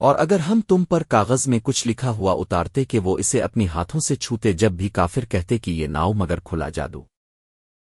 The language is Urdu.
اور اگر ہم تم پر کاغذ میں کچھ لکھا ہوا اتارتے کہ وہ اسے اپنی ہاتھوں سے چھوتے جب بھی کافر کہتے کہ یہ ناؤ مگر کھلا جادو۔